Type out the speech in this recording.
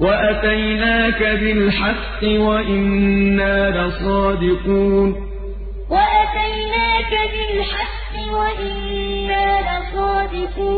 وَأَتَيْنَاكَ بِالْحَقِّ وَإِنَّا لَصَادِقُونَ. وَأَتَيْنَاكَ بِالْحَقِّ وَإِنَّا لَصَادِقُونَ.